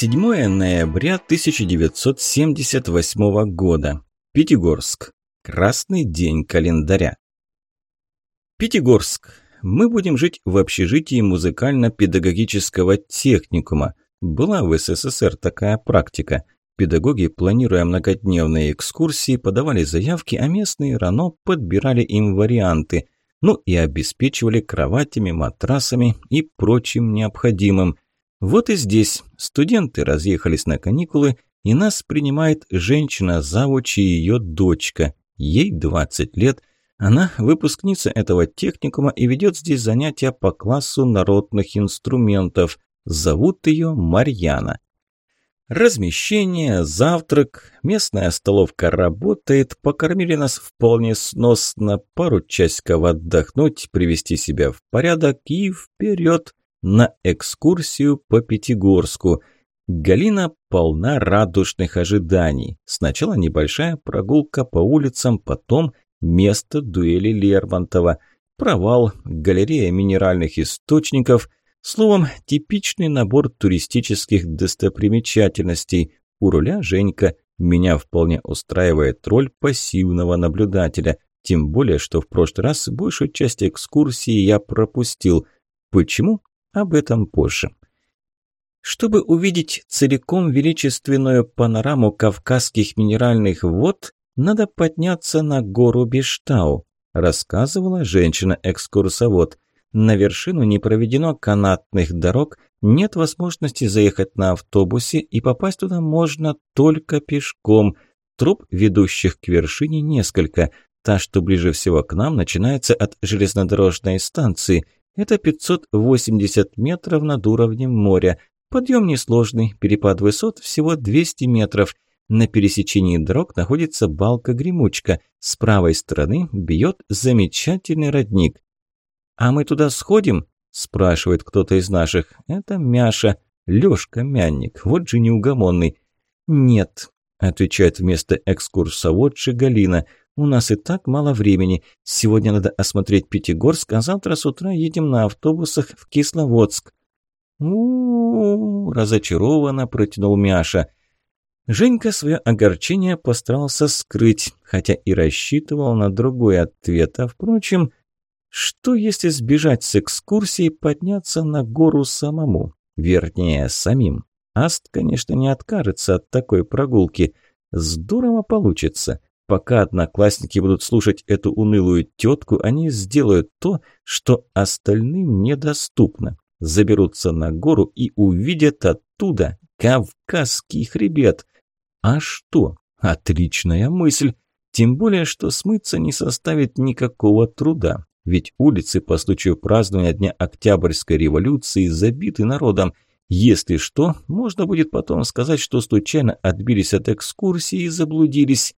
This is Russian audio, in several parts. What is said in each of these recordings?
7 ноября 1978 года. Пятигорск. Красный день календаря. Пятигорск. Мы будем жить в общежитии музыкально-педагогического техникума. Была в СССР такая практика. Педагоги, планируя многодневные экскурсии, подавали заявки, а местные РАНО подбирали им варианты, ну и обеспечивали кроватями, матрасами и прочим необходимым – вот и здесь студенты разъехались на каникулы, и нас принимает женщина-завуч и ее дочка. Ей 20 лет. Она выпускница этого техникума и ведет здесь занятия по классу народных инструментов. Зовут ее Марьяна. Размещение, завтрак, местная столовка работает, покормили нас вполне сносно, пару часиков отдохнуть, привести себя в порядок и вперед на экскурсию по Пятигорску. Галина полна радужных ожиданий. Сначала небольшая прогулка по улицам, потом место дуэли Лермонтова, провал, галерея минеральных источников, словом, типичный набор туристических достопримечательностей. У руля Женька меня вполне устраивает роль пассивного наблюдателя, тем более, что в прошлый раз большую часть экскурсии я пропустил. Почему? Об этом позже. Чтобы увидеть целиком величественную панораму кавказских минеральных вод, надо подняться на гору Биштау, рассказывала женщина-экскурсовод. На вершину не проведено канатных дорог, нет возможности заехать на автобусе и попасть туда можно только пешком. Труп, ведущих к вершине, несколько. Та, что ближе всего к нам, начинается от железнодорожной станции – это 580 метров над уровнем моря. Подъем несложный, перепад высот всего 200 метров. На пересечении дорог находится балка-гремучка. С правой стороны бьет замечательный родник. «А мы туда сходим?» – спрашивает кто-то из наших. «Это Мяша, Лёшка Мянник, вот же неугомонный». «Нет», – отвечает вместо экскурсоводши Галина. У нас и так мало времени. Сегодня надо осмотреть Пятигорск, а завтра с утра едем на автобусах в Кисловодск. у, -у, -у разочарованно протянул Мяша. Женька свое огорчение постарался скрыть, хотя и рассчитывал на другой ответ. А впрочем, что если сбежать с экскурсии и подняться на гору самому? Вернее, самим. Аст, конечно, не откажется от такой прогулки. Здорово получится. Пока одноклассники будут слушать эту унылую тетку, они сделают то, что остальным недоступно. Заберутся на гору и увидят оттуда Кавказский хребет. А что? Отличная мысль. Тем более, что смыться не составит никакого труда. Ведь улицы по случаю празднования Дня Октябрьской революции забиты народом. Если что, можно будет потом сказать, что случайно отбились от экскурсии и заблудились.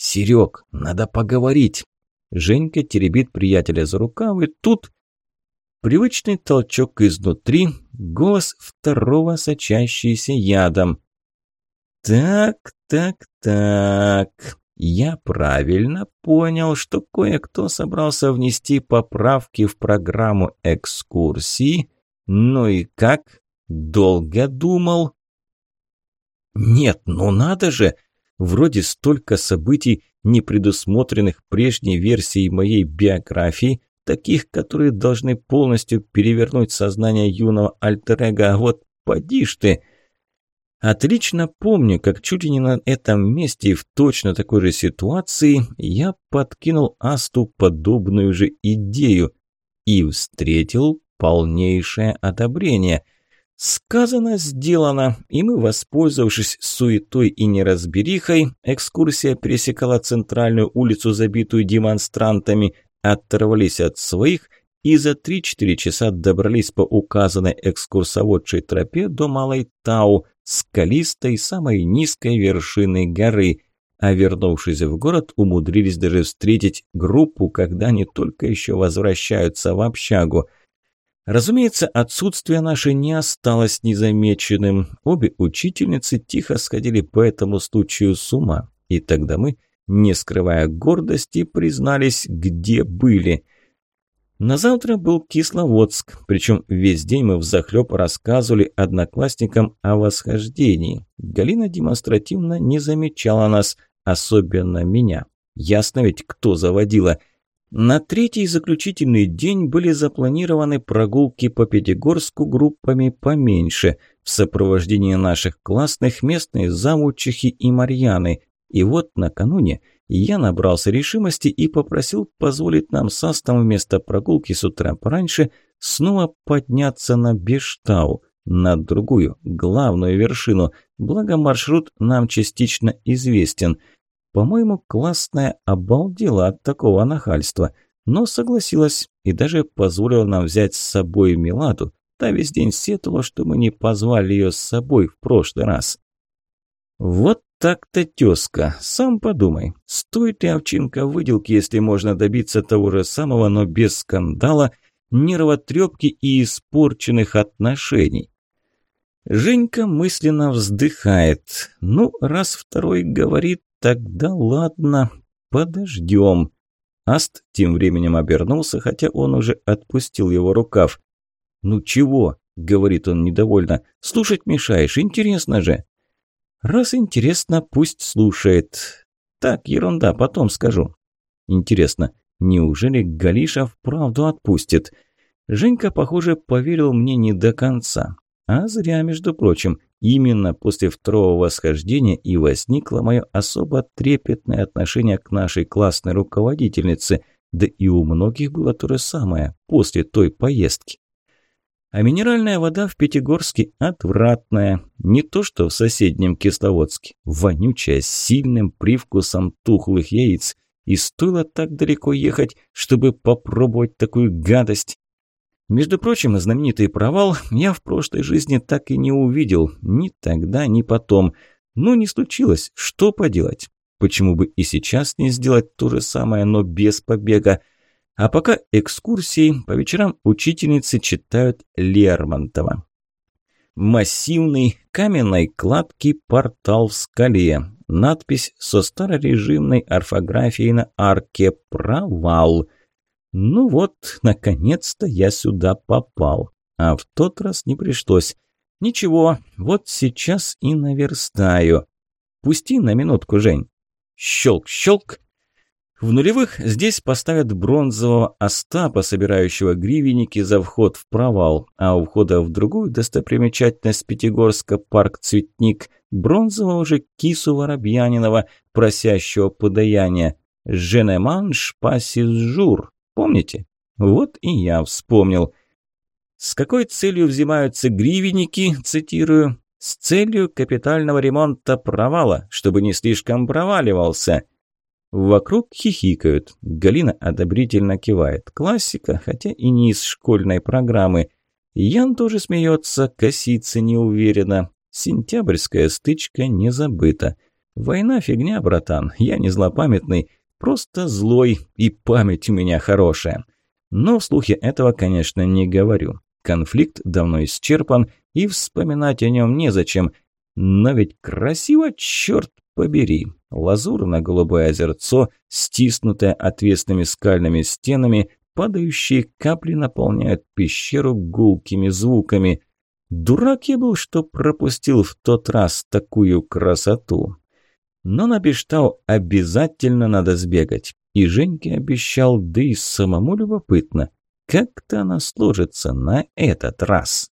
«Серег, надо поговорить!» Женька теребит приятеля за рукав, и тут... Привычный толчок изнутри, голос второго, сочащийся ядом. «Так, так, так...» Я правильно понял, что кое-кто собрался внести поправки в программу экскурсии. Ну и как? Долго думал? Нет, ну надо же! Вроде столько событий, не предусмотренных прежней версией моей биографии, таких, которые должны полностью перевернуть сознание юного альтер. А вот поди ж ты! Отлично помню, как чуть ли не на этом месте и в точно такой же ситуации я подкинул Асту подобную же идею и встретил полнейшее одобрение – Сказано, сделано, и мы, воспользовавшись суетой и неразберихой, экскурсия пересекала центральную улицу, забитую демонстрантами, оторвались от своих и за 3-4 часа добрались по указанной экскурсоводшей тропе до Малой Тау, скалистой, самой низкой вершины горы. А вернувшись в город, умудрились даже встретить группу, когда они только еще возвращаются в общагу – Разумеется, отсутствие наше не осталось незамеченным. Обе учительницы тихо сходили по этому случаю с ума. И тогда мы, не скрывая гордости, признались, где были. На завтра был Кисловодск, причем весь день мы взахлеб рассказывали одноклассникам о восхождении. Галина демонстративно не замечала нас, особенно меня. Ясно ведь, кто заводила. На третий заключительный день были запланированы прогулки по Пятигорску группами поменьше, в сопровождении наших классных местной завучихи и Марьяны. И вот накануне – я набрался решимости и попросил позволить нам с Астом вместо прогулки с утра пораньше снова подняться на Бештау, на другую, главную вершину, благо маршрут нам частично известен. По-моему, классная обалдела от такого нахальства, но согласилась и даже позволила нам взять с собой Миладу, та весь день сетовала, что мы не позвали ее с собой в прошлый раз. Вот так-то тезка, сам подумай, стоит ли овчинка выделки, если можно добиться того же самого, но без скандала, нервотрепки и испорченных отношений. Женька мысленно вздыхает. Ну, раз второй говорит, тогда ладно, подождем. Аст тем временем обернулся, хотя он уже отпустил его рукав. «Ну чего?» – говорит он недовольно. «Слушать мешаешь, интересно же». Раз интересно, пусть слушает. Так, ерунда, потом скажу. Интересно, неужели Галиша вправду отпустит? Женька, похоже, поверил мне не до конца. А зря, между прочим. Именно после второго восхождения и возникло мое особо трепетное отношение к нашей классной руководительнице. Да и у многих было то же самое после той поездки. А минеральная вода в Пятигорске отвратная. Не то, что в соседнем Кисловодске. Вонючая, с сильным привкусом тухлых яиц. И стоило так далеко ехать, чтобы попробовать такую гадость. Между прочим, знаменитый провал я в прошлой жизни так и не увидел. Ни тогда, ни потом. Ну, не случилось. Что поделать? Почему бы и сейчас не сделать то же самое, но без побега? А пока экскурсии, по вечерам учительницы читают Лермонтова. Массивный каменной кладки портал в скале. Надпись со старорежимной орфографией на арке «Провал». Ну вот, наконец-то я сюда попал. А в тот раз не пришлось. Ничего, вот сейчас и наверстаю. Пусти на минутку, Жень. Щелк-щелк, в нулевых здесь поставят бронзового Остапа, собирающего гривенники за вход в провал, а у входа в другую достопримечательность Пятигорска парк «Цветник» бронзового уже кису Воробьянинова, просящего подаяния. «Женеманш пасис жур». Помните? Вот и я вспомнил. С какой целью взимаются гривенники, цитирую, «С целью капитального ремонта провала, чтобы не слишком проваливался». Вокруг хихикают. Галина одобрительно кивает. Классика, хотя и не из школьной программы. Ян тоже смеется, косится неуверенно. Сентябрьская стычка не забыта. Война фигня, братан, я не злопамятный, просто злой, и память у меня хорошая. Но в слухе этого, конечно, не говорю. Конфликт давно исчерпан, и вспоминать о нем незачем. Но ведь красиво, черт побери. Лазурно-голубое озерцо, стиснутое отвесными скальными стенами, падающие капли наполняют пещеру гулкими звуками. Дурак я был, что пропустил в тот раз такую красоту. Но на Бештау обязательно надо сбегать. И Женьке обещал, да и самому любопытно, как-то она сложится на этот раз.